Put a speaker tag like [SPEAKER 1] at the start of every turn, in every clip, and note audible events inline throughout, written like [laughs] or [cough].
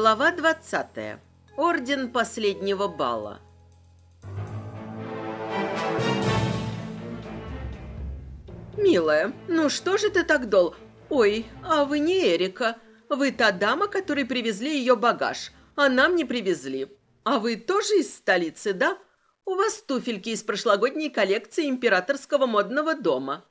[SPEAKER 1] Глава 20. Орден последнего балла. «Милая, ну что же ты так дол...» «Ой, а вы не Эрика. Вы та дама, которой привезли ее багаж, а нам не привезли. А вы тоже из столицы, да? У вас туфельки из прошлогодней коллекции императорского модного дома».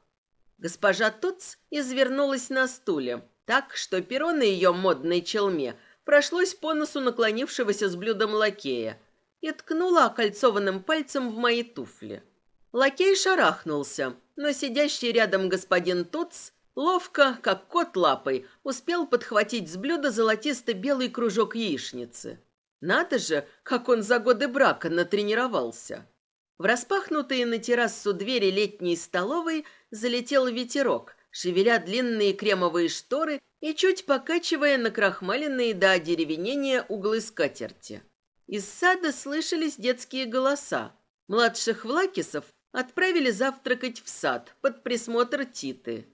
[SPEAKER 1] Госпожа Туц извернулась на стуле, так что перо на ее модной челме – прошлось по носу наклонившегося с блюдом лакея и ткнула окольцованным пальцем в мои туфли. Лакей шарахнулся, но сидящий рядом господин Туц ловко, как кот лапой, успел подхватить с блюда золотисто-белый кружок яичницы. Надо же, как он за годы брака натренировался. В распахнутые на террасу двери летней столовой залетел ветерок, шевеля длинные кремовые шторы и чуть покачивая накрахмаленные до одеревенения углы скатерти. Из сада слышались детские голоса. Младших влакисов отправили завтракать в сад под присмотр Титы.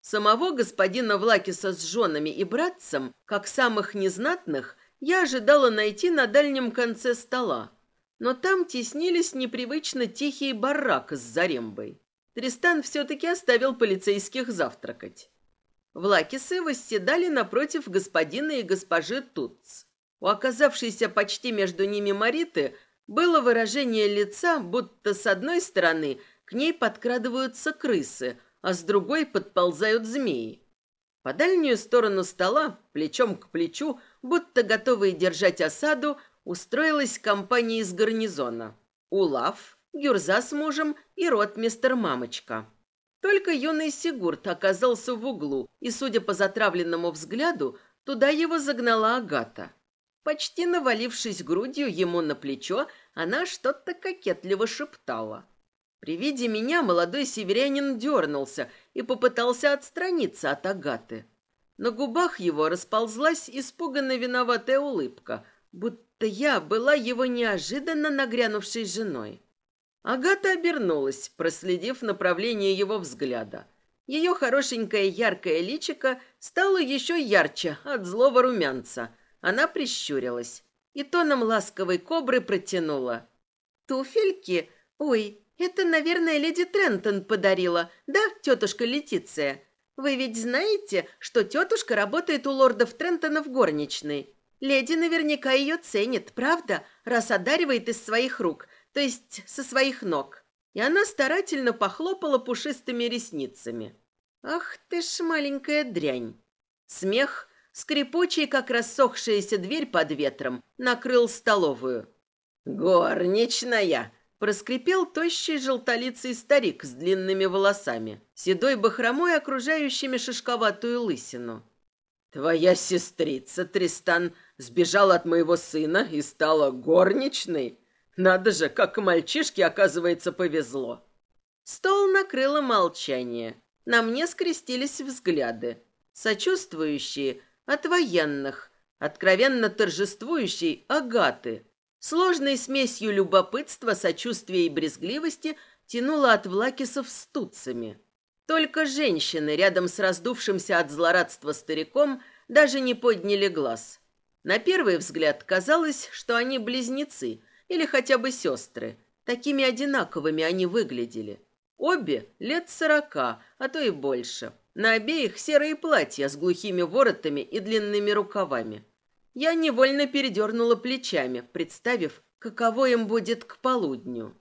[SPEAKER 1] Самого господина Влакиса с женами и братцем, как самых незнатных, я ожидала найти на дальнем конце стола. Но там теснились непривычно тихие барак с зарембой. Тристан все-таки оставил полицейских завтракать. Влакисы восседали напротив господина и госпожи Тутц. У оказавшейся почти между ними Мариты было выражение лица, будто с одной стороны к ней подкрадываются крысы, а с другой подползают змеи. По дальнюю сторону стола, плечом к плечу, будто готовые держать осаду, устроилась компания из гарнизона. Улав, Гюрза с мужем и ротмистер Мамочка. Только юный Сигурд оказался в углу, и, судя по затравленному взгляду, туда его загнала Агата. Почти навалившись грудью ему на плечо, она что-то кокетливо шептала. При виде меня молодой северянин дернулся и попытался отстраниться от Агаты. На губах его расползлась испуганно виноватая улыбка, будто я была его неожиданно нагрянувшей женой. Агата обернулась, проследив направление его взгляда. Ее хорошенькое яркое личико стало еще ярче от злого румянца. Она прищурилась и тоном ласковой кобры протянула. «Туфельки? Ой, это, наверное, леди Трентон подарила, да, тетушка Летиция? Вы ведь знаете, что тетушка работает у лордов Трентона в горничной? Леди наверняка ее ценит, правда, раз одаривает из своих рук – то есть со своих ног. И она старательно похлопала пушистыми ресницами. «Ах ты ж маленькая дрянь!» Смех, скрипучий, как рассохшаяся дверь под ветром, накрыл столовую. «Горничная!» – проскрипел тощий желтолицый старик с длинными волосами, седой бахромой, окружающими шишковатую лысину. «Твоя сестрица, Тристан, сбежала от моего сына и стала горничной?» Надо же, как мальчишки, оказывается, повезло. Стол накрыло молчание. На мне скрестились взгляды. Сочувствующие от военных, откровенно торжествующей Агаты. Сложной смесью любопытства, сочувствия и брезгливости тянуло от Влакисов стуцами. Только женщины рядом с раздувшимся от злорадства стариком даже не подняли глаз. На первый взгляд казалось, что они близнецы – или хотя бы сестры. Такими одинаковыми они выглядели. Обе лет сорока, а то и больше. На обеих серые платья с глухими воротами и длинными рукавами. Я невольно передернула плечами, представив, каково им будет к полудню.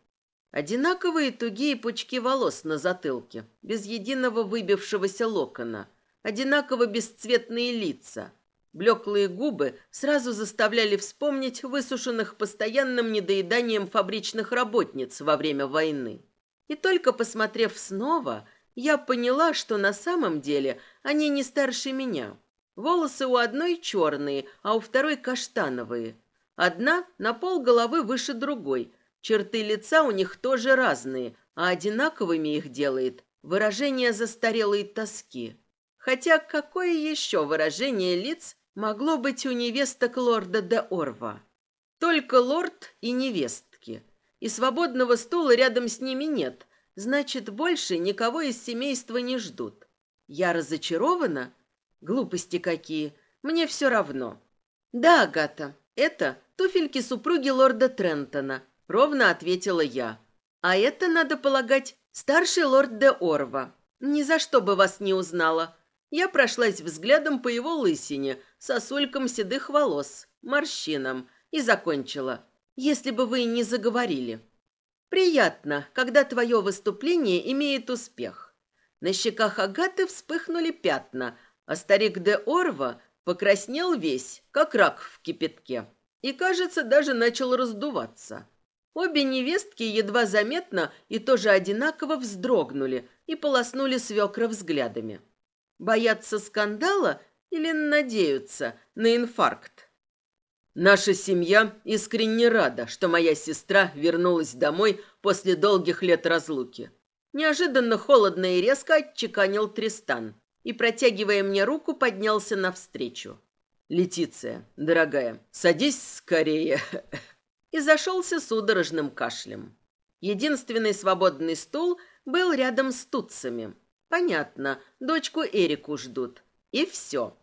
[SPEAKER 1] Одинаковые тугие пучки волос на затылке, без единого выбившегося локона. Одинаково бесцветные лица. Блеклые губы сразу заставляли вспомнить высушенных постоянным недоеданием фабричных работниц во время войны. И только посмотрев снова, я поняла, что на самом деле они не старше меня. Волосы у одной черные, а у второй каштановые. Одна на пол головы выше другой. Черты лица у них тоже разные, а одинаковыми их делает выражение застарелой тоски хотя какое еще выражение лиц могло быть у невесток лорда де Орва? Только лорд и невестки. И свободного стула рядом с ними нет, значит, больше никого из семейства не ждут. Я разочарована? Глупости какие, мне все равно. Да, Агата, это туфельки супруги лорда Трентона, ровно ответила я. А это, надо полагать, старший лорд де Орва. Ни за что бы вас не узнала. Я прошлась взглядом по его лысине, сосулькам седых волос, морщинам и закончила. «Если бы вы не заговорили». «Приятно, когда твое выступление имеет успех». На щеках Агаты вспыхнули пятна, а старик де Орва покраснел весь, как рак в кипятке, и, кажется, даже начал раздуваться. Обе невестки едва заметно и тоже одинаково вздрогнули и полоснули свекра взглядами боятся скандала или надеются на инфаркт. Наша семья искренне рада, что моя сестра вернулась домой после долгих лет разлуки. Неожиданно холодно и резко отчеканил Тристан и, протягивая мне руку, поднялся навстречу. «Летиция, дорогая, садись скорее!» [laughs] И зашелся судорожным кашлем. Единственный свободный стул был рядом с тутцами – Понятно, дочку Эрику ждут. И все.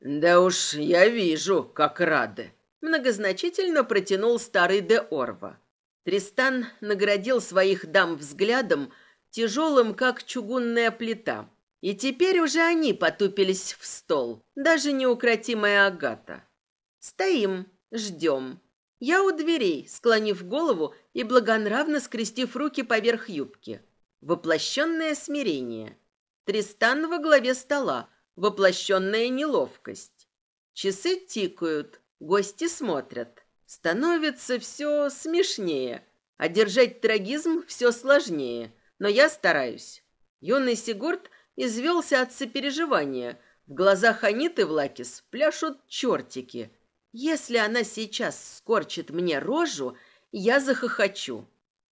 [SPEAKER 1] Да уж, я вижу, как рады. Многозначительно протянул старый де Орва. Тристан наградил своих дам взглядом, тяжелым, как чугунная плита. И теперь уже они потупились в стол, даже неукротимая Агата. Стоим, ждем. Я у дверей, склонив голову и благонравно скрестив руки поверх юбки воплощенное смирение. Тристан во главе стола, воплощенная неловкость. Часы тикают, гости смотрят. Становится все смешнее, а держать трагизм все сложнее, но я стараюсь. Юный Сигурд извелся от сопереживания. В глазах Аниты Влакис пляшут чертики. Если она сейчас скорчит мне рожу, я захохочу.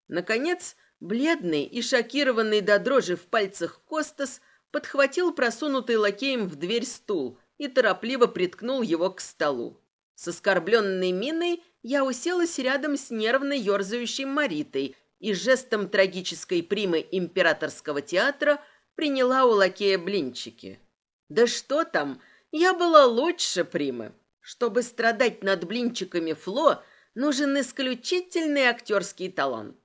[SPEAKER 1] Наконец, Бледный и шокированный до дрожи в пальцах Костас подхватил просунутый лакеем в дверь стул и торопливо приткнул его к столу. С оскорбленной миной я уселась рядом с нервно ерзающей Маритой и жестом трагической примы императорского театра приняла у лакея блинчики. Да что там, я была лучше примы. Чтобы страдать над блинчиками Фло, нужен исключительный актерский талант.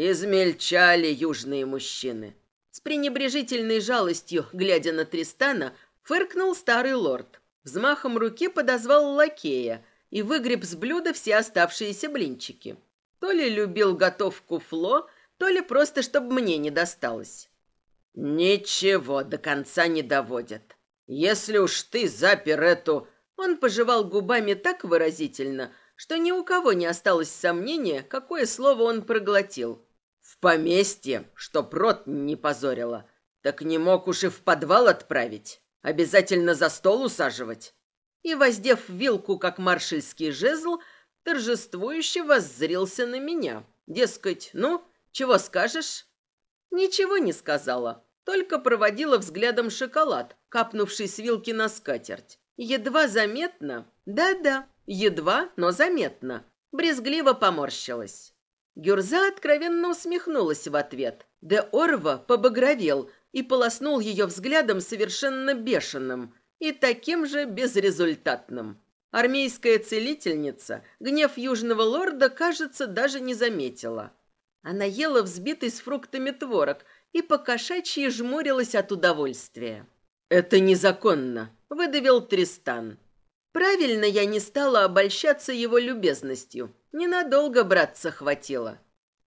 [SPEAKER 1] Измельчали южные мужчины. С пренебрежительной жалостью, глядя на Тристана, фыркнул старый лорд. Взмахом руки подозвал лакея и выгреб с блюда все оставшиеся блинчики. То ли любил готовку Фло, то ли просто, чтобы мне не досталось. Ничего до конца не доводят. Если уж ты запер эту... Он пожевал губами так выразительно, что ни у кого не осталось сомнения, какое слово он проглотил. В поместье, чтоб рот не позорило. Так не мог уж и в подвал отправить. Обязательно за стол усаживать. И, воздев вилку, как маршальский жезл, торжествующе воззрился на меня. Дескать, ну, чего скажешь? Ничего не сказала, только проводила взглядом шоколад, капнувший с вилки на скатерть. Едва заметно, да-да, едва, но заметно, брезгливо поморщилась. Гюрза откровенно усмехнулась в ответ. Де Орва побагровел и полоснул ее взглядом совершенно бешеным и таким же безрезультатным. Армейская целительница гнев южного лорда, кажется, даже не заметила. Она ела взбитый с фруктами творог и покошачьи жмурилась от удовольствия. «Это незаконно», — выдавил Тристан. «Правильно я не стала обольщаться его любезностью ненадолго братца хватило.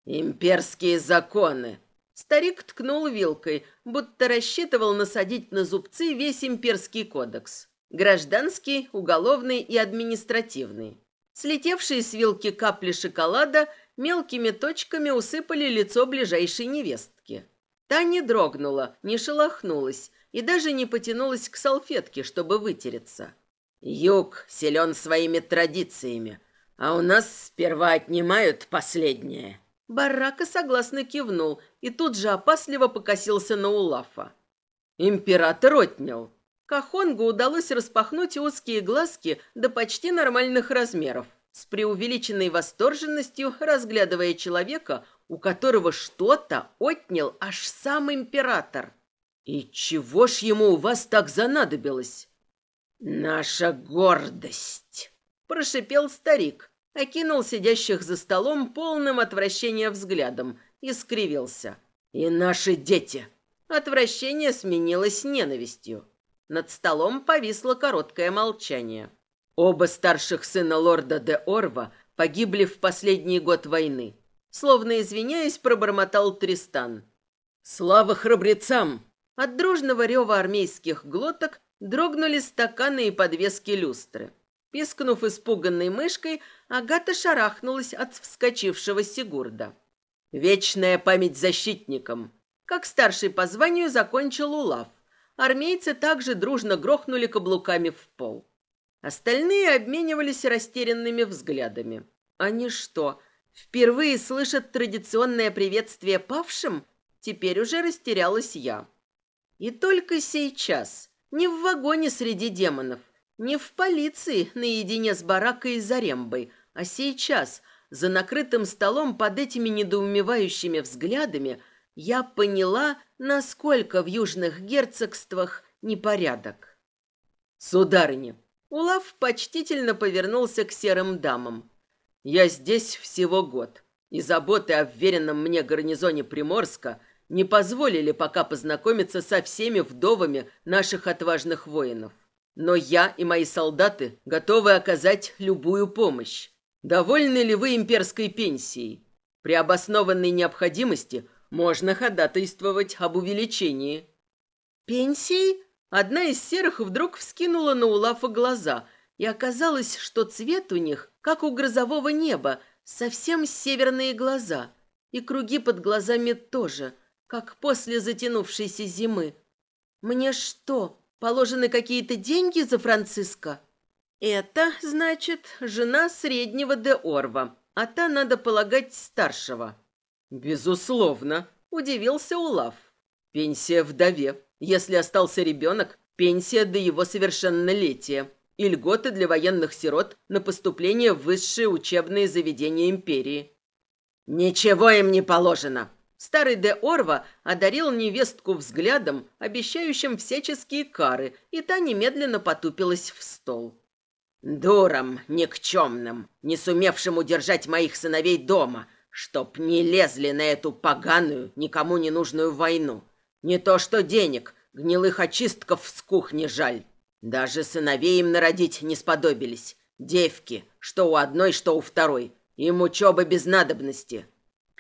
[SPEAKER 1] Имперские законы. Старик ткнул вилкой, будто рассчитывал насадить на зубцы весь имперский кодекс. Гражданский, уголовный и административный. Слетевшие с вилки капли шоколада мелкими точками усыпали лицо ближайшей невестки. Та не дрогнула, не шелохнулась и даже не потянулась к салфетке, чтобы вытереться. «Юг силен своими традициями», а у нас сперва отнимают последнее». Барака согласно кивнул и тут же опасливо покосился на Улафа. «Император отнял». Кахонгу удалось распахнуть узкие глазки до почти нормальных размеров, с преувеличенной восторженностью разглядывая человека, у которого что-то отнял аж сам император. «И чего ж ему у вас так занадобилось?» «Наша гордость!» – прошипел старик, окинул сидящих за столом полным отвращения взглядом и скривился. «И наши дети!» Отвращение сменилось ненавистью. Над столом повисло короткое молчание. Оба старших сына лорда де Орва погибли в последний год войны. Словно извиняясь, пробормотал Тристан. «Слава храбрецам!» От дружного рева армейских глоток дрогнули стаканы и подвески люстры. Пискнув испуганной мышкой, Агата шарахнулась от вскочившего Сигурда. «Вечная память защитникам!» Как старший по званию закончил Улав. Армейцы также дружно грохнули каблуками в пол. Остальные обменивались растерянными взглядами. Они что, впервые слышат традиционное приветствие павшим? Теперь уже растерялась я. И только сейчас, не в вагоне среди демонов, не в полиции наедине с баракой и зарембой, а сейчас, за накрытым столом под этими недоумевающими взглядами, я поняла, насколько в южных герцогствах непорядок. Сударыня, Улав почтительно повернулся к серым дамам. «Я здесь всего год, и заботы о вверенном мне гарнизоне Приморска не позволили пока познакомиться со всеми вдовами наших отважных воинов но я и мои солдаты готовы оказать любую помощь. Довольны ли вы имперской пенсией? При обоснованной необходимости можно ходатайствовать об увеличении». Пенсии? Одна из серых вдруг вскинула на Улафа глаза, и оказалось, что цвет у них, как у грозового неба, совсем северные глаза, и круги под глазами тоже, как после затянувшейся зимы. «Мне что, Положены какие-то деньги за Франциско?» «Это, значит, жена среднего де Орва, а та, надо полагать, старшего». «Безусловно», — удивился Улав. «Пенсия вдове. Если остался ребенок, пенсия до его совершеннолетия и льготы для военных сирот на поступление в высшие учебные заведения империи». «Ничего им не положено», Старый де Орва одарил невестку взглядом, обещающим всяческие кары, и та немедленно потупилась в стол. «Дуром, никчемным, не сумевшим удержать моих сыновей дома, чтоб не лезли на эту поганую, никому не нужную войну. Не то что денег, гнилых очистков с кухни жаль. Даже сыновей им народить не сподобились. Девки, что у одной, что у второй. Им учеба без надобности.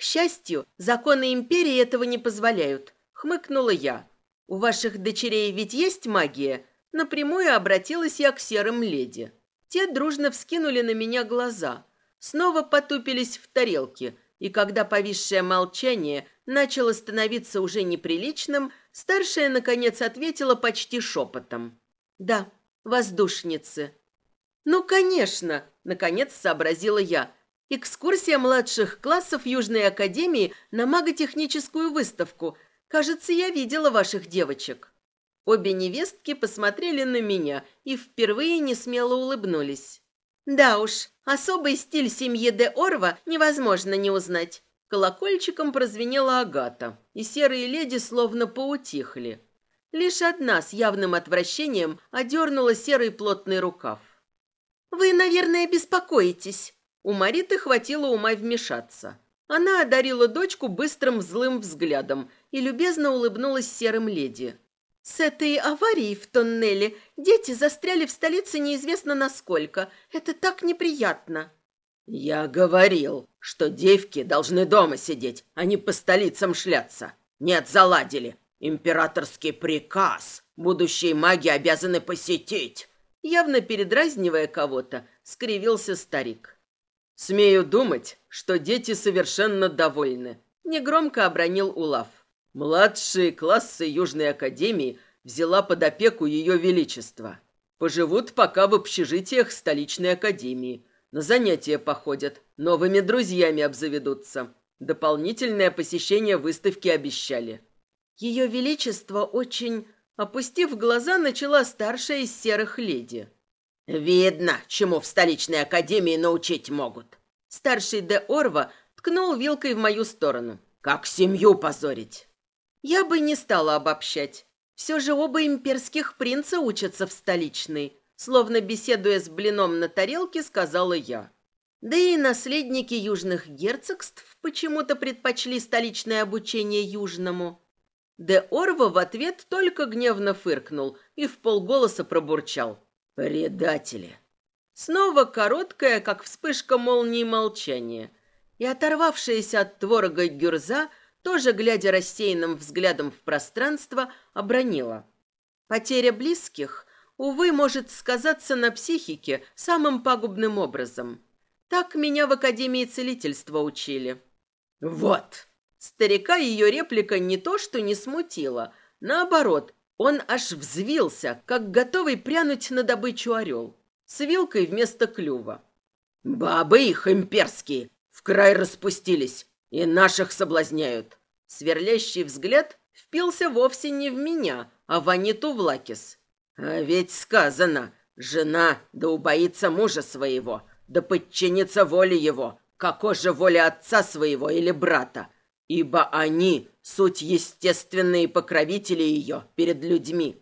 [SPEAKER 1] К счастью, законы империи этого не позволяют», — хмыкнула я. «У ваших дочерей ведь есть магия?» Напрямую обратилась я к серым леди. Те дружно вскинули на меня глаза, снова потупились в тарелке, и когда повисшее молчание начало становиться уже неприличным, старшая, наконец, ответила почти шепотом. «Да, воздушницы». «Ну, конечно!» – наконец сообразила я – Экскурсия младших классов Южной Академии на маготехническую выставку. Кажется, я видела ваших девочек». Обе невестки посмотрели на меня и впервые не смело улыбнулись. «Да уж, особый стиль семьи де Орва невозможно не узнать». Колокольчиком прозвенела Агата, и серые леди словно поутихли. Лишь одна с явным отвращением одернула серый плотный рукав. «Вы, наверное, беспокоитесь», у Мариты хватило ума вмешаться. Она одарила дочку быстрым злым взглядом и любезно улыбнулась серым леди. «С этой аварией в тоннеле дети застряли в столице неизвестно насколько. Это так неприятно!» «Я говорил, что девки должны дома сидеть, а не по столицам шляться. Нет, заладили. Императорский приказ. Будущие маги обязаны посетить». Явно передразнивая кого-то, скривился старик. «Смею думать, что дети совершенно довольны», – негромко обронил Улав. «Младшие классы Южной Академии взяла под опеку Ее Величество. Поживут пока в общежитиях столичной академии. На занятия походят, новыми друзьями обзаведутся. Дополнительное посещение выставки обещали». «Ее Величество очень...» Опустив глаза, начала старшая из серых леди. «Видно, чему в столичной академии научить могут». Старший де Орва ткнул вилкой в мою сторону. «Как семью позорить?» Я бы не стала обобщать. Все же оба имперских принца учатся в столичной. Словно беседуя с блином на тарелке, сказала я. Да и наследники южных герцогств почему-то предпочли столичное обучение южному. Де Орва в ответ только гневно фыркнул и в полголоса пробурчал. Предатели. Снова короткое, как вспышка молнии, молчание. И оторвавшаяся от творога гюрза, тоже глядя рассеянным взглядом в пространство, обронила. Потеря близких, увы, может сказаться на психике самым пагубным образом. Так меня в Академии целительства учили. Вот! Старика ее реплика не то что не смутила, наоборот, он аж взвился, как готовый прянуть на добычу орел, с вилкой вместо клюва. «Бабы их имперские! В край распустились, и наших соблазняют!» Сверлящий взгляд впился вовсе не в меня, а в Аниту Влакис. «А ведь сказано, жена да убоится мужа своего, да подчинится воле его, како же воле отца своего или брата, ибо они суть естественные покровители ее перед людьми.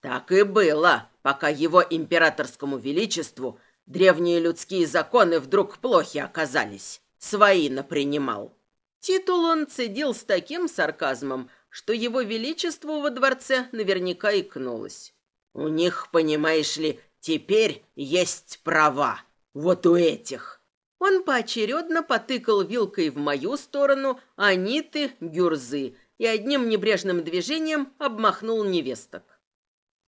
[SPEAKER 1] Так и было, пока его императорскому величеству древние людские законы вдруг плохи оказались. Свои напринимал. Титул он цедил с таким сарказмом, что его величеству во дворце наверняка икнулось. У них, понимаешь ли, теперь есть права. Вот у этих. Он поочередно потыкал вилкой в мою сторону, Аниты, Гюрзы, и одним небрежным движением обмахнул невесток.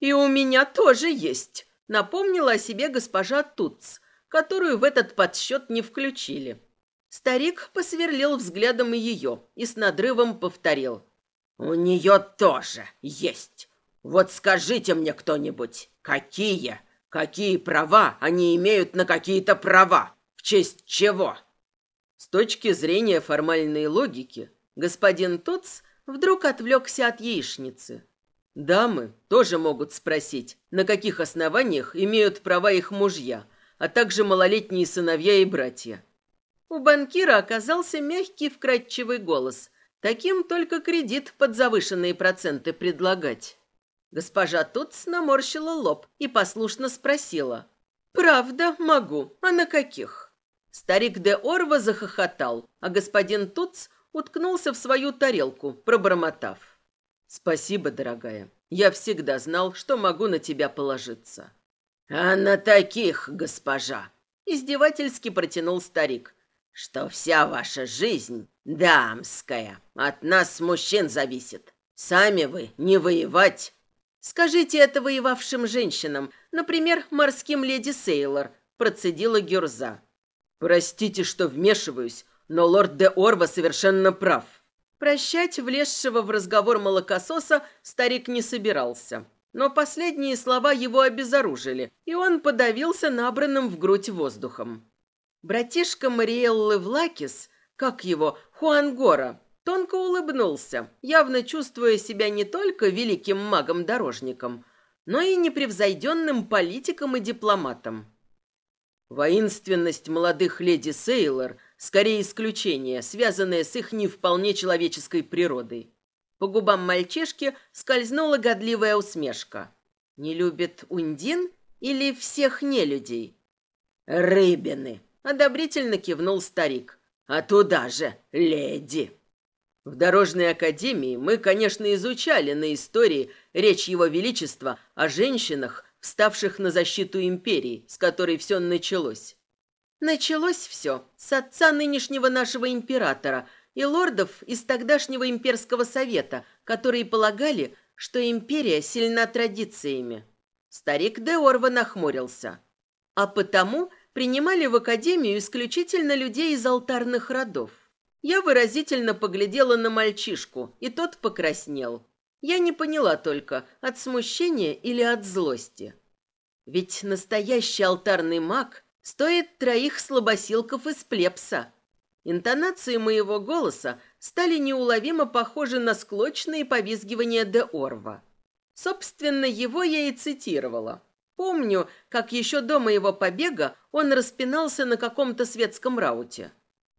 [SPEAKER 1] «И у меня тоже есть», — напомнила о себе госпожа Туц, которую в этот подсчет не включили. Старик посверлил взглядом ее и с надрывом повторил. «У нее тоже есть. Вот скажите мне кто-нибудь, какие, какие права они имеют на какие-то права?» Честь чего? С точки зрения формальной логики, господин Тоц вдруг отвлекся от яичницы. Дамы тоже могут спросить, на каких основаниях имеют права их мужья, а также малолетние сыновья и братья. У банкира оказался мягкий вкрадчивый голос. Таким только кредит под завышенные проценты предлагать. Госпожа Тутс наморщила лоб и послушно спросила. «Правда, могу. А на каких?» Старик де Орва захохотал, а господин Туц уткнулся в свою тарелку, пробормотав. «Спасибо, дорогая. Я всегда знал, что могу на тебя положиться». «А на таких, госпожа!» – издевательски протянул старик. «Что вся ваша жизнь дамская. От нас, мужчин, зависит. Сами вы не воевать». «Скажите это воевавшим женщинам, например, морским леди Сейлор», – процедила Гюрза. Простите, что вмешиваюсь, но лорд де Орва совершенно прав. Прощать влезшего в разговор молокососа старик не собирался. Но последние слова его обезоружили, и он подавился набранным в грудь воздухом. Братишка Мариэллы Влакис, как его, Хуан Гора, тонко улыбнулся, явно чувствуя себя не только великим магом-дорожником, но и непревзойденным политиком и дипломатом. Воинственность молодых леди Сейлор скорее исключение, связанное с их не вполне человеческой природой. По губам мальчишки скользнула годливая усмешка. Не любит Ундин или всех нелюдей? Рыбины, одобрительно кивнул старик. А туда же, леди. В Дорожной академии мы, конечно, изучали на истории речь Его Величества о женщинах, вставших на защиту империи, с которой все началось. Началось все с отца нынешнего нашего императора и лордов из тогдашнего имперского совета, которые полагали, что империя сильна традициями. Старик де Орва нахмурился. А потому принимали в академию исключительно людей из алтарных родов. Я выразительно поглядела на мальчишку, и тот покраснел. Я не поняла только, от смущения или от злости. Ведь настоящий алтарный маг стоит троих слабосилков из плепса. Интонации моего голоса стали неуловимо похожи на склочные повизгивания де Орва. Собственно, его я и цитировала. Помню, как еще до моего побега он распинался на каком-то светском рауте.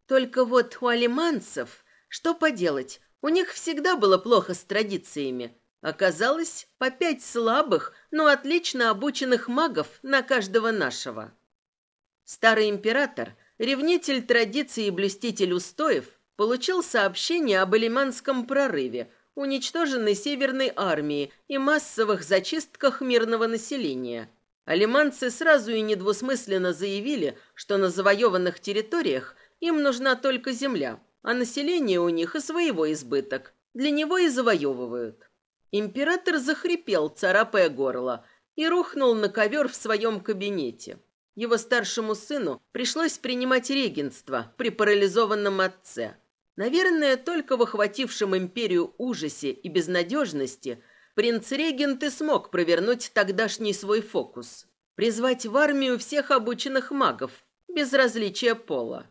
[SPEAKER 1] Только вот у алиманцев, что поделать, у них всегда было плохо с традициями. Оказалось, по пять слабых, но отлично обученных магов на каждого нашего. Старый император, ревнитель традиций и блюститель устоев, получил сообщение об Алиманском прорыве, уничтоженной Северной армии и массовых зачистках мирного населения. Алиманцы сразу и недвусмысленно заявили, что на завоеванных территориях им нужна только земля – а население у них и своего избыток. Для него и завоевывают». Император захрипел, царапая горло, и рухнул на ковер в своем кабинете. Его старшему сыну пришлось принимать регенство при парализованном отце. Наверное, только в охватившем империю ужасе и безнадежности принц-регент и смог провернуть тогдашний свой фокус. Призвать в армию всех обученных магов, без различия пола.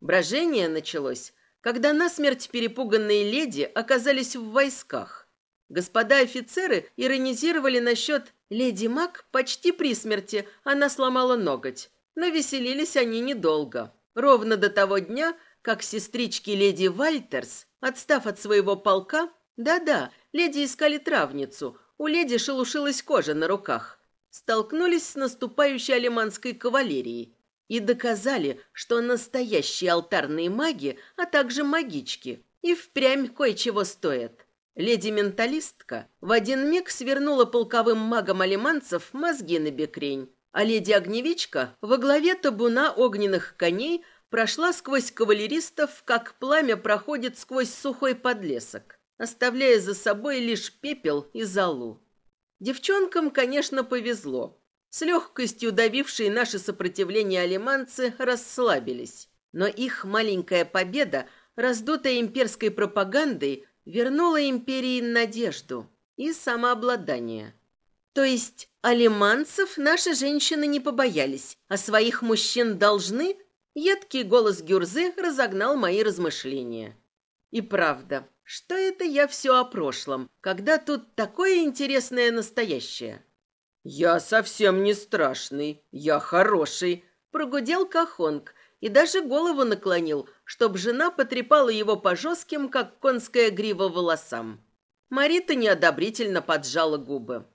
[SPEAKER 1] Брожение началось когда насмерть перепуганные леди оказались в войсках. Господа офицеры иронизировали насчет «Леди Мак почти при смерти, она сломала ноготь». Но веселились они недолго. Ровно до того дня, как сестрички леди Вальтерс, отстав от своего полка... Да-да, леди искали травницу, у леди шелушилась кожа на руках. Столкнулись с наступающей алиманской кавалерией и доказали, что настоящие алтарные маги, а также магички, и впрямь кое-чего стоят. Леди-менталистка в один миг свернула полковым магам алиманцев мозги на бекрень, а леди-огневичка во главе табуна огненных коней прошла сквозь кавалеристов, как пламя проходит сквозь сухой подлесок, оставляя за собой лишь пепел и золу. Девчонкам, конечно, повезло – с легкостью давившие наше сопротивление алиманцы расслабились. Но их маленькая победа, раздутая имперской пропагандой, вернула империи надежду и самообладание. То есть алиманцев наши женщины не побоялись, а своих мужчин должны? Едкий голос Гюрзы разогнал мои размышления. И правда, что это я все о прошлом, когда тут такое интересное настоящее? «Я совсем не страшный, я хороший», – прогудел Кахонг и даже голову наклонил, чтобы жена потрепала его по жестким, как конская грива, волосам. Марита неодобрительно поджала губы.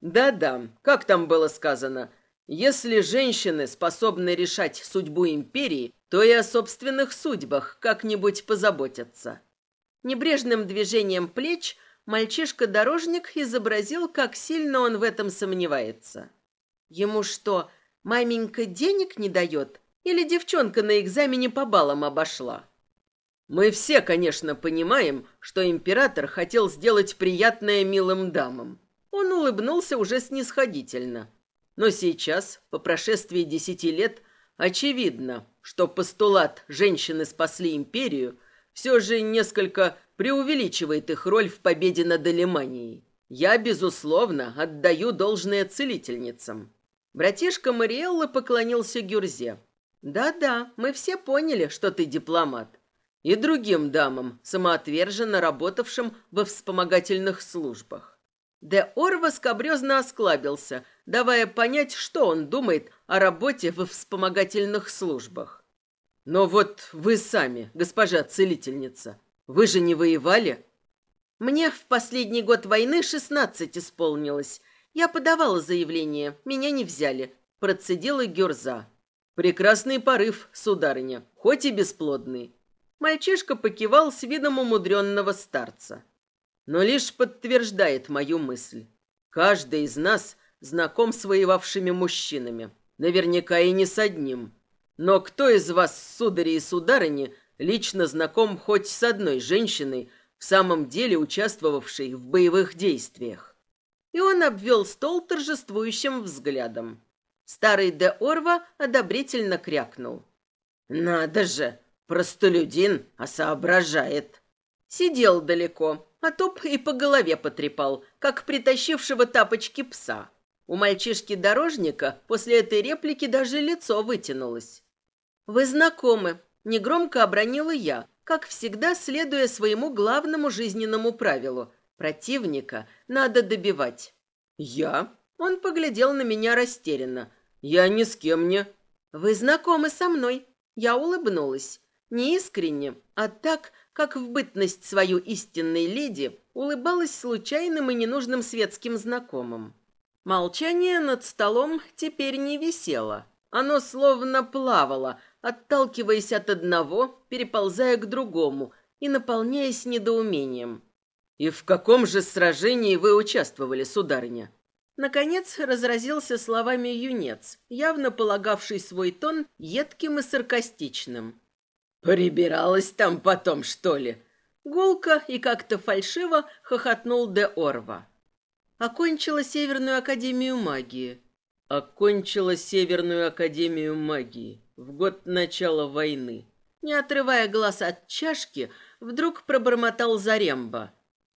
[SPEAKER 1] «Да-да, как там было сказано, если женщины способны решать судьбу империи, то и о собственных судьбах как-нибудь позаботятся». Небрежным движением плеч – Мальчишка-дорожник изобразил, как сильно он в этом сомневается. Ему что, маменька денег не дает? Или девчонка на экзамене по баллам обошла? Мы все, конечно, понимаем, что император хотел сделать приятное милым дамам. Он улыбнулся уже снисходительно. Но сейчас, по прошествии десяти лет, очевидно, что постулат «женщины спасли империю» все же несколько преувеличивает их роль в победе над Алиманией. Я, безусловно, отдаю должное целительницам». Братишка Мариэлла поклонился Гюрзе. «Да-да, мы все поняли, что ты дипломат. И другим дамам, самоотверженно работавшим во вспомогательных службах». Де Орва скобрезно осклабился, давая понять, что он думает о работе во вспомогательных службах. «Но вот вы сами, госпожа целительница, вы же не воевали? Мне в последний год войны 16 исполнилось. Я подавала заявление, меня не взяли. Процедила Герза. Прекрасный порыв, сударыня, хоть и бесплодный. Мальчишка покивал с видом умудренного старца. Но лишь подтверждает мою мысль. Каждый из нас знаком с воевавшими мужчинами. Наверняка и не с одним. Но кто из вас, судари и сударыни, лично знаком хоть с одной женщиной, в самом деле участвовавшей в боевых действиях. И он обвел стол торжествующим взглядом. Старый де Орва одобрительно крякнул. «Надо же! Простолюдин, а соображает!» Сидел далеко, а топ и по голове потрепал, как притащившего тапочки пса. У мальчишки-дорожника после этой реплики даже лицо вытянулось. «Вы знакомы», Негромко обронила я, как всегда следуя своему главному жизненному правилу. Противника надо добивать. «Я?» Он поглядел на меня растерянно. «Я ни с кем не...» «Вы знакомы со мной?» Я улыбнулась. Не искренне, а так, как в бытность свою истинной леди улыбалась случайным и ненужным светским знакомым. Молчание над столом теперь не висело. Оно словно плавало, отталкиваясь от одного, переползая к другому и наполняясь недоумением. «И в каком же сражении вы участвовали, сударыня?» Наконец разразился словами юнец, явно полагавший свой тон едким и саркастичным. «Прибиралась там потом, что ли?» Гулко и как-то фальшиво хохотнул де Орва. Окончила Северную Академию магии – Окончила Северную Академию Магии в год начала войны. Не отрывая глаз от чашки, вдруг пробормотал Заремба.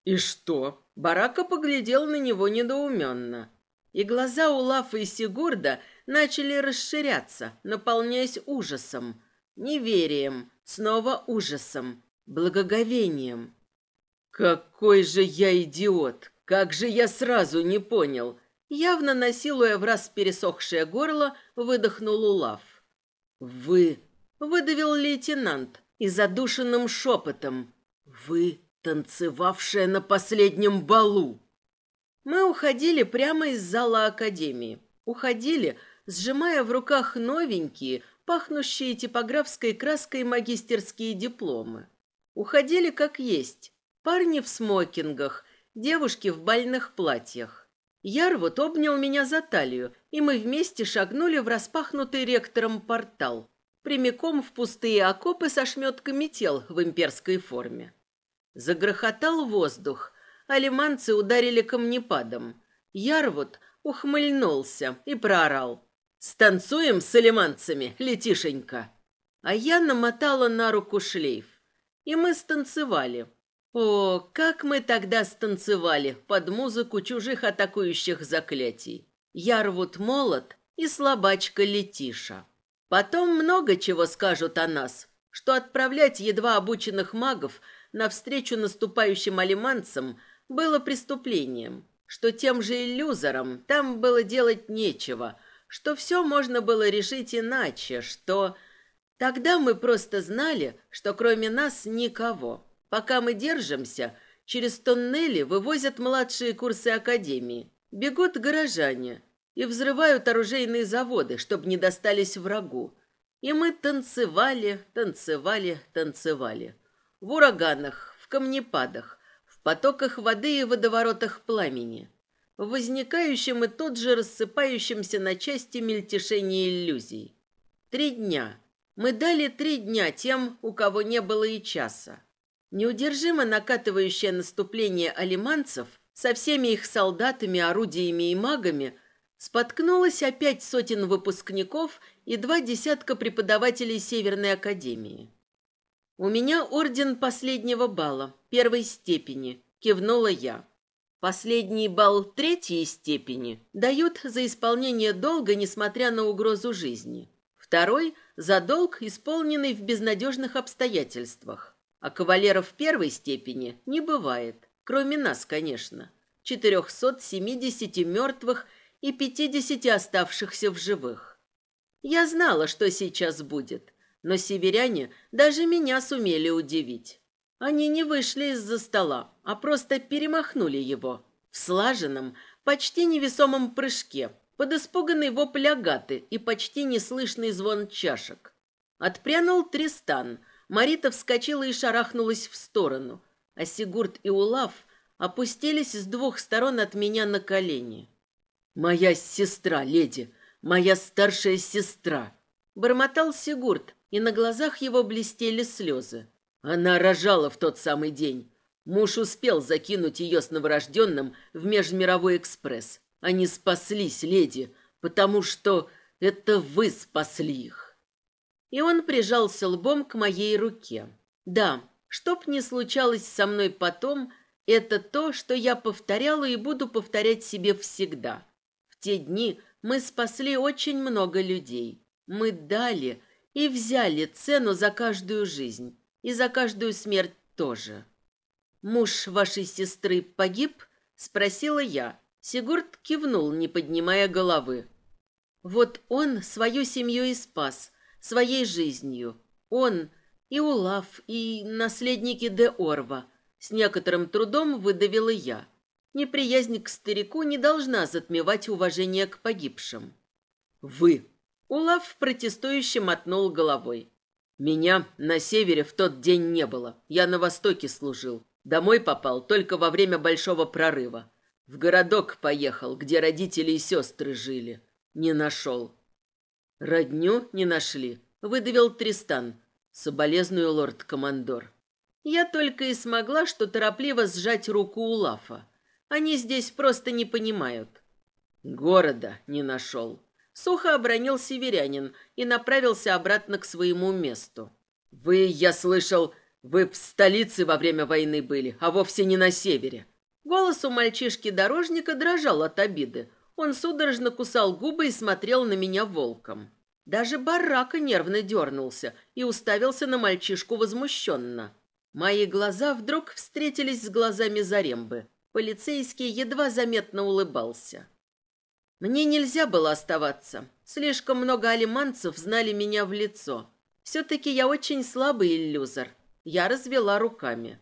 [SPEAKER 1] «И что?» Барака поглядел на него недоуменно. И глаза у Лафы и Сигурда начали расширяться, наполняясь ужасом, неверием, снова ужасом, благоговением. «Какой же я идиот! Как же я сразу не понял! Явно насилуя в раз пересохшее горло, выдохнул Улав. «Вы!» – выдавил лейтенант и задушенным шепотом. «Вы, танцевавшая на последнем балу!» Мы уходили прямо из зала Академии. Уходили, сжимая в руках новенькие, пахнущие типографской краской магистерские дипломы. Уходили как есть. Парни в смокингах, девушки в больных платьях. Ярвуд обнял меня за талию, и мы вместе шагнули в распахнутый ректором портал, прямиком в пустые окопы со шметками тел в имперской форме. Загрохотал воздух, алиманцы ударили камнепадом. Ярвуд ухмыльнулся и проорал. «Станцуем с алиманцами, летишенька!» А я намотала на руку шлейф, и мы станцевали – о, как мы тогда станцевали под музыку чужих атакующих заклятий. Я рвут молот и слабачка Летиша. Потом много чего скажут о нас, что отправлять едва обученных магов навстречу наступающим алиманцам было преступлением, что тем же иллюзорам там было делать нечего, что все можно было решить иначе, что... Тогда мы просто знали, что кроме нас никого. Пока мы держимся, через тоннели вывозят младшие курсы академии. Бегут горожане и взрывают оружейные заводы, чтобы не достались врагу. И мы танцевали, танцевали, танцевали. В ураганах, в камнепадах, в потоках воды и водоворотах пламени. В возникающем и тот же рассыпающемся на части мельтешении иллюзий. Три дня. Мы дали три дня тем, у кого не было и часа. Неудержимо накатывающее наступление алиманцев со всеми их солдатами, орудиями и магами споткнулось опять сотен выпускников и два десятка преподавателей Северной Академии. «У меня орден последнего балла, первой степени», – кивнула я. Последний балл третьей степени дают за исполнение долга, несмотря на угрозу жизни. Второй – за долг, исполненный в безнадежных обстоятельствах. А кавалеров первой степени не бывает, кроме нас, конечно. 470 мертвых и 50 оставшихся в живых. Я знала, что сейчас будет, но северяне даже меня сумели удивить. Они не вышли из-за стола, а просто перемахнули его. В слаженном, почти невесомом прыжке, под испуганный вопль агаты и почти неслышный звон чашек. Отпрянул Тристан – Марита вскочила и шарахнулась в сторону, а Сигурд и Улав опустились с двух сторон от меня на колени. «Моя сестра, леди! Моя старшая сестра!» Бормотал Сигурд, и на глазах его блестели слезы. Она рожала в тот самый день. Муж успел закинуть ее с новорожденным в Межмировой экспресс. Они спаслись, леди, потому что это вы спасли их и он прижался лбом к моей руке. Да, чтоб не случалось со мной потом, это то, что я повторяла и буду повторять себе всегда. В те дни мы спасли очень много людей. Мы дали и взяли цену за каждую жизнь и за каждую смерть тоже. «Муж вашей сестры погиб?» – спросила я. Сигурд кивнул, не поднимая головы. «Вот он свою семью и спас», своей жизнью. Он и Улав, и наследники де Орва. С некоторым трудом выдавила я. Неприязнь к старику не должна затмевать уважение к погибшим. «Вы!» Улав протестующе мотнул головой. «Меня на севере в тот день не было. Я на востоке служил. Домой попал только во время большого прорыва. В городок поехал, где родители и сестры жили. Не нашел. Родню не нашли, выдавил Тристан. Соболезную, лорд-командор. Я только и смогла, что торопливо сжать руку у Лафа. Они здесь просто не понимают. Города не нашел. Сухо обронил северянин и направился обратно к своему месту. «Вы, я слышал, вы в столице во время войны были, а вовсе не на севере». Голос у мальчишки-дорожника дрожал от обиды. Он судорожно кусал губы и смотрел на меня волком. Даже барака нервно дернулся и уставился на мальчишку возмущенно. Мои глаза вдруг встретились с глазами Зарембы. Полицейский едва заметно улыбался. Мне нельзя было оставаться. Слишком много алиманцев знали меня в лицо. Все-таки я очень слабый иллюзор. Я развела руками.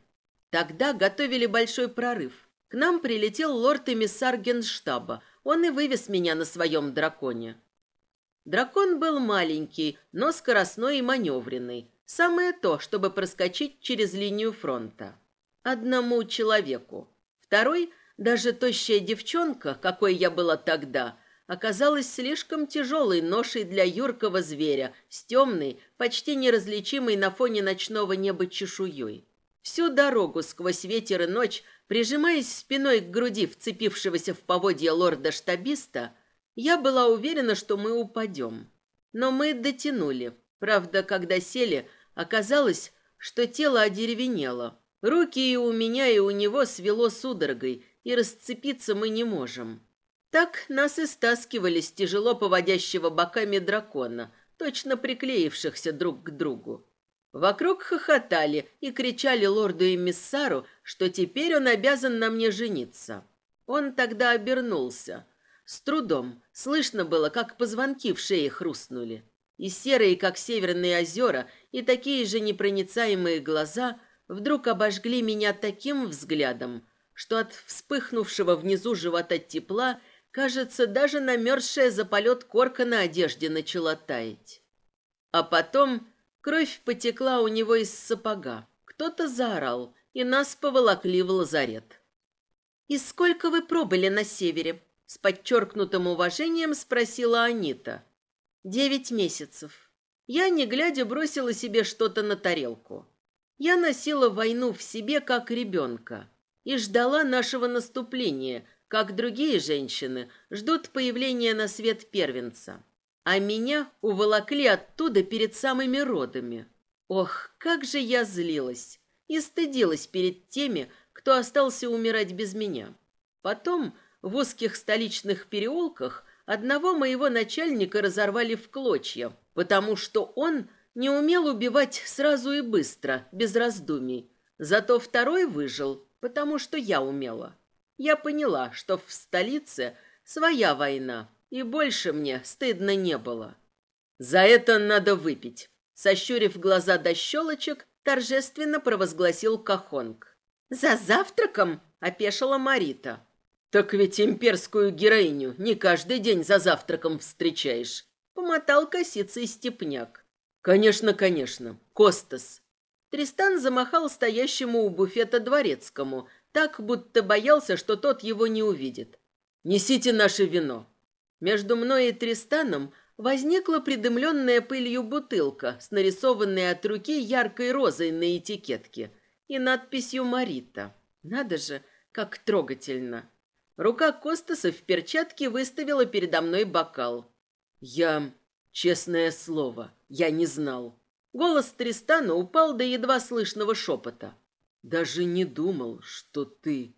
[SPEAKER 1] Тогда готовили большой прорыв. К нам прилетел лорд-эмиссар генштаба, он и вывез меня на своем драконе. Дракон был маленький, но скоростной и маневренный. Самое то, чтобы проскочить через линию фронта. Одному человеку. Второй, даже тощая девчонка, какой я была тогда, оказалась слишком тяжелой ношей для юркого зверя, с темной, почти неразличимой на фоне ночного неба чешуей. Всю дорогу сквозь ветер и ночь, прижимаясь спиной к груди вцепившегося в поводья лорда-штабиста, я была уверена, что мы упадем. Но мы дотянули. Правда, когда сели, оказалось, что тело одеревенело. Руки и у меня, и у него свело судорогой, и расцепиться мы не можем. Так нас и стаскивали с тяжело поводящего боками дракона, точно приклеившихся друг к другу. Вокруг хохотали и кричали лорду эмиссару, что теперь он обязан на мне жениться. Он тогда обернулся. С трудом. Слышно было, как позвонки в шее хрустнули. И серые, как северные озера, и такие же непроницаемые глаза вдруг обожгли меня таким взглядом, что от вспыхнувшего внизу живота тепла, кажется, даже намерзшая за полет корка на одежде начала таять. А потом Кровь потекла у него из сапога. Кто-то заорал, и нас поволокли в лазарет. «И сколько вы пробыли на севере?» С подчеркнутым уважением спросила Анита. «Девять месяцев». Я, не глядя, бросила себе что-то на тарелку. Я носила войну в себе, как ребенка, и ждала нашего наступления, как другие женщины ждут появления на свет первенца а меня уволокли оттуда перед самыми родами. Ох, как же я злилась и стыдилась перед теми, кто остался умирать без меня. Потом в узких столичных переулках одного моего начальника разорвали в клочья, потому что он не умел убивать сразу и быстро, без раздумий. Зато второй выжил, потому что я умела. Я поняла, что в столице своя война, и больше мне стыдно не было. За это надо выпить. Сощурив глаза до щелочек, торжественно провозгласил Кахонг. «За завтраком?» – опешила Марита. «Так ведь имперскую героиню не каждый день за завтраком встречаешь», – помотал косицей степняк. «Конечно, конечно. Костас». Тристан замахал стоящему у буфета дворецкому, так, будто боялся, что тот его не увидит. «Несите наше вино». Между мной и Тристаном возникла придымленная пылью бутылка с нарисованной от руки яркой розой на этикетке и надписью «Марита». Надо же, как трогательно. Рука Костаса в перчатке выставила передо мной бокал. Я, честное слово, я не знал. Голос Тристана упал до едва слышного шепота. Даже не думал, что ты...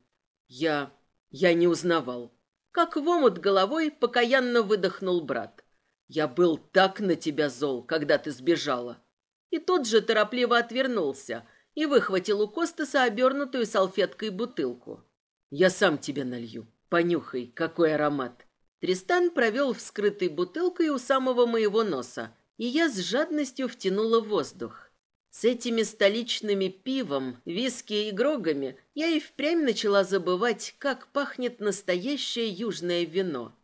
[SPEAKER 1] Я... я не узнавал. Как вомут головой, покаянно выдохнул брат. «Я был так на тебя зол, когда ты сбежала». И тот же торопливо отвернулся и выхватил у Костаса обернутую салфеткой бутылку. «Я сам тебе налью. Понюхай, какой аромат». Тристан провел вскрытой бутылкой у самого моего носа, и я с жадностью втянула воздух. С этими столичными пивом, виски и грогами я и впрямь начала забывать, как пахнет настоящее южное вино.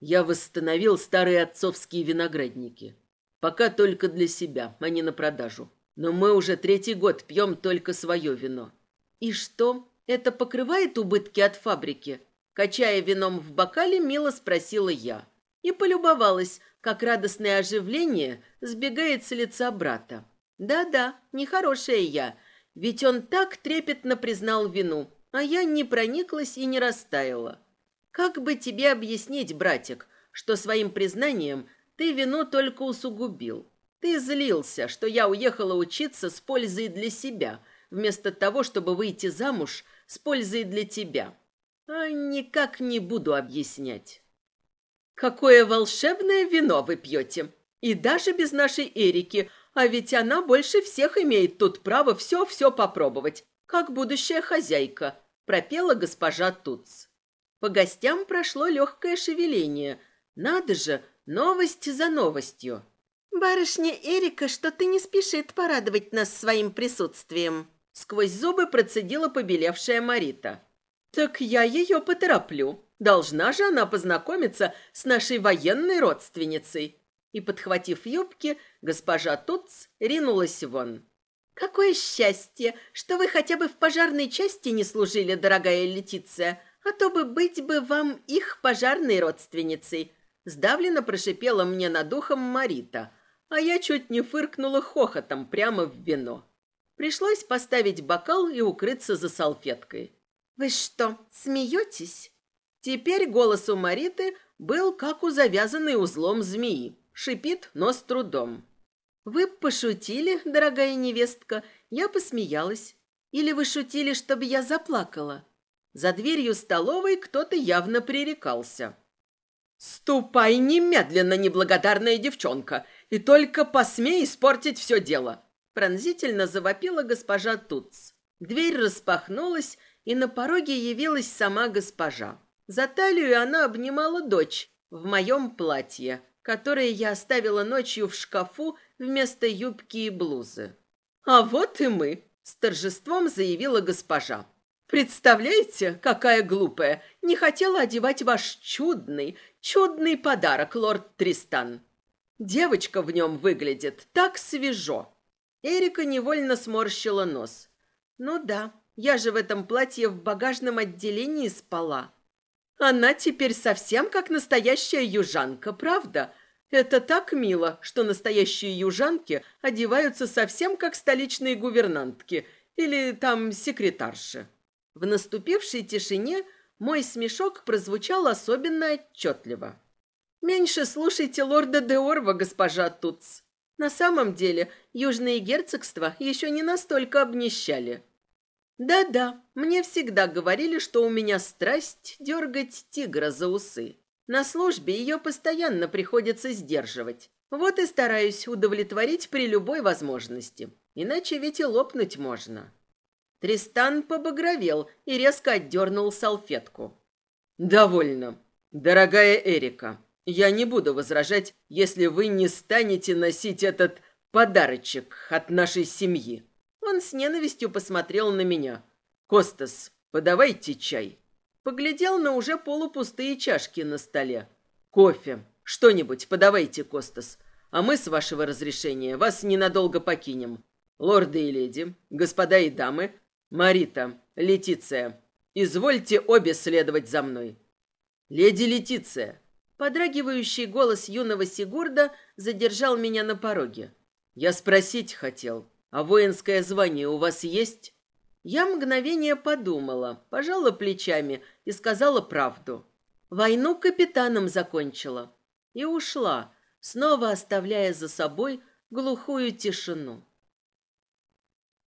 [SPEAKER 1] Я восстановил старые отцовские виноградники. Пока только для себя, а не на продажу. Но мы уже третий год пьем только свое вино. И что, это покрывает убытки от фабрики? Качая вином в бокале, мило спросила я. И полюбовалась, как радостное оживление сбегает с лица брата. Да-да, нехорошее я. Ведь он так трепетно признал вину, а я не прониклась и не растаяла. Как бы тебе объяснить, братик, что своим признанием ты вину только усугубил? Ты злился, что я уехала учиться с пользой для себя, вместо того, чтобы выйти замуж с пользой для тебя. А никак не буду объяснять. Какое волшебное вино вы пьете! И даже без нашей Эрики – а ведь она больше всех имеет тут право все-все попробовать, как будущая хозяйка», — пропела госпожа Туц. По гостям прошло легкое шевеление. Надо же, новости за новостью.
[SPEAKER 2] «Барышня Эрика что-то не спешит порадовать нас своим присутствием», —
[SPEAKER 1] сквозь зубы процедила побелевшая Марита. «Так я ее потороплю. Должна же она познакомиться с нашей военной родственницей и, подхватив юбки, госпожа Тутс ринулась вон.
[SPEAKER 2] «Какое счастье, что вы хотя бы в пожарной части не служили, дорогая Летиция, а то бы быть бы вам их пожарной родственницей!» Сдавленно прошипела мне над ухом Марита, а я чуть не фыркнула хохотом прямо в вино. Пришлось поставить бокал и укрыться за салфеткой. «Вы что, смеетесь?» Теперь голос у Мариты был как у завязанной узлом змеи шипит, но с трудом. Вы пошутили, дорогая невестка, я посмеялась. Или вы шутили, чтобы я заплакала? За дверью столовой кто-то явно пререкался.
[SPEAKER 1] «Ступай немедленно, неблагодарная девчонка, и только посмей испортить все дело!» Пронзительно завопила госпожа Туц. Дверь распахнулась, и на пороге явилась сама госпожа. За талию она обнимала дочь в моем платье, которые я оставила ночью в шкафу вместо юбки и блузы. «А вот и мы!» – с торжеством заявила госпожа. «Представляете, какая глупая! Не хотела одевать ваш чудный, чудный подарок, лорд Тристан!» «Девочка в нем выглядит так свежо!» Эрика невольно сморщила нос. «Ну да, я же в этом платье в багажном отделении спала. Она теперь совсем как настоящая южанка, правда? Это так мило, что настоящие южанки одеваются совсем как столичные гувернантки или там секретарши. В наступившей тишине мой смешок прозвучал особенно отчетливо. «Меньше слушайте лорда де Орва, госпожа Туц. На самом деле, южные герцогства еще не настолько обнищали. Да-да, мне всегда говорили, что у меня страсть дергать тигра за усы. На службе ее постоянно приходится сдерживать. Вот и стараюсь удовлетворить при любой возможности. Иначе ведь и лопнуть можно. Тристан побагровел и резко отдернул салфетку. «Довольно. Дорогая Эрика, я не буду возражать, если вы не станете носить этот подарочек от нашей семьи». Он с ненавистью посмотрел на меня. «Костас, подавайте чай». Поглядел на уже полупустые чашки на столе. «Кофе. Что-нибудь подавайте, Костас. А мы, с вашего разрешения, вас ненадолго покинем. Лорды и леди, господа и дамы, Марита, Летиция, извольте обе следовать за мной». «Леди Летиция!» Подрагивающий голос юного Сигурда задержал меня на пороге. «Я спросить хотел». А воинское звание у вас есть? Я мгновение подумала, пожала плечами и сказала правду. Войну капитаном закончила и ушла, снова оставляя за собой глухую тишину.